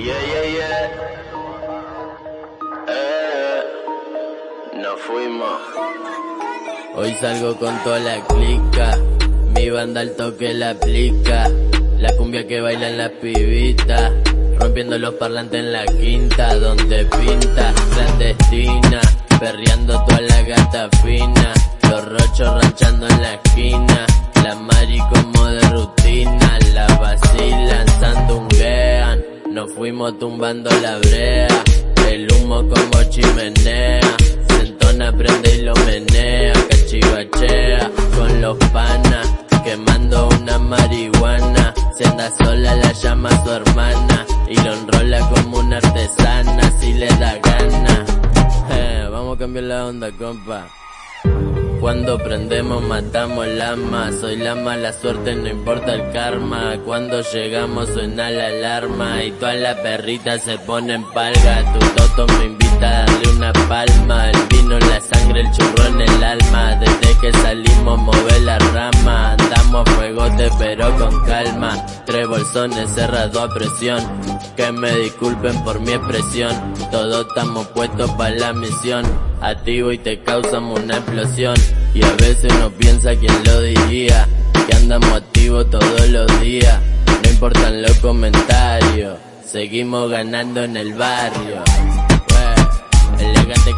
Yeah, yeah, yeah. Eh, nos fuimos. Hoy salgo con toda la clica, mi banda al toque la aplica, la cumbia que bailan las pibitas, rompiendo los parlantes en la quinta, donde pinta, clandestina, perreando toda la gata fina, los rochos ranchando en la esquina, la mari fuimos tumbando la brea, el humo como chimenea, sentona prende y lo menea, cachivachea con los panas, quemando una marihuana, se anda sola la llama a su hermana, y lo enrola como una artesana, si le da gana. Eh, vamos a cambiar la onda, compa. Cuando prendemos matamos lama, soy la mala suerte, no importa el karma. Cuando llegamos suena la alarma y todas las perritas se ponen palga. Tu toto me invita a darle una palma, el vino la sangre, el churro en el alma. Desde que salimos move la rama, andamos fuegote pero con calma. Tres bolsones cerrado a presión, que me disculpen por mi expresión. Todos estamos puestos para la misión, activo y te causamos una explosión. Y a veces no piensa quién lo diría, que andamos activos todos los días. No importan los comentarios, seguimos ganando en el barrio. Well, elegante